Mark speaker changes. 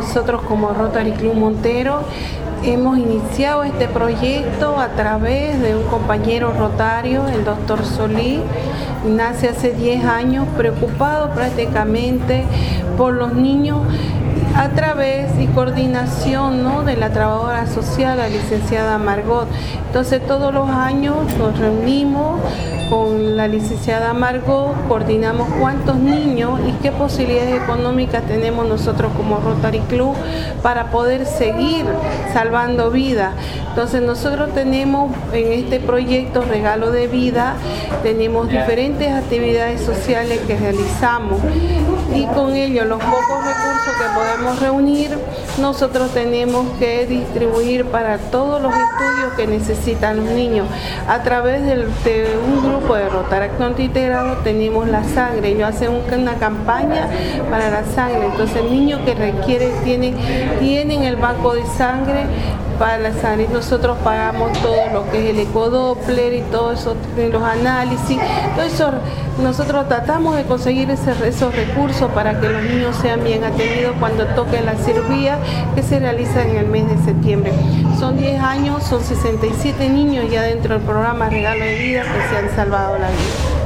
Speaker 1: nosotros como Rotary Club Montero hemos iniciado este proyecto a través de un compañero rotario, el doctor Solí, nace hace 10 años, preocupado prácticamente por los niños a través y coordinación ¿no? de la trabajadora social, la licenciada Margot. Entonces todos los años nos reunimos con la licenciada Margot, coordinamos cuántos niños y qué posibilidades económicas tenemos nosotros como Rotary Club para poder seguir salvando vidas. Entonces nosotros tenemos en este proyecto Regalo de Vida, tenemos diferentes actividades sociales que realizamos y con ello los pocos recursos que podemos reunir, nosotros tenemos que distribuir para todos los estudios que necesitan los niños. A través de, un grupo de Rotaracto Antiterado tenemos la sangre, yo hace una campaña para la sangre, entonces el niño que requiere tiene, tienen el banco de sangre para la sangre. Nosotros pagamos todo lo que es el ecodoppler y todo eso, los análisis, todo. Nosotros tratamos de conseguir esos recursos para que los niños sean bien atendidos cuando toquen la cirugía que se realiza en el mes de septiembre. Son 10 años, son 67 niños ya dentro del programa Regalo de Vida que se han salvado la vida.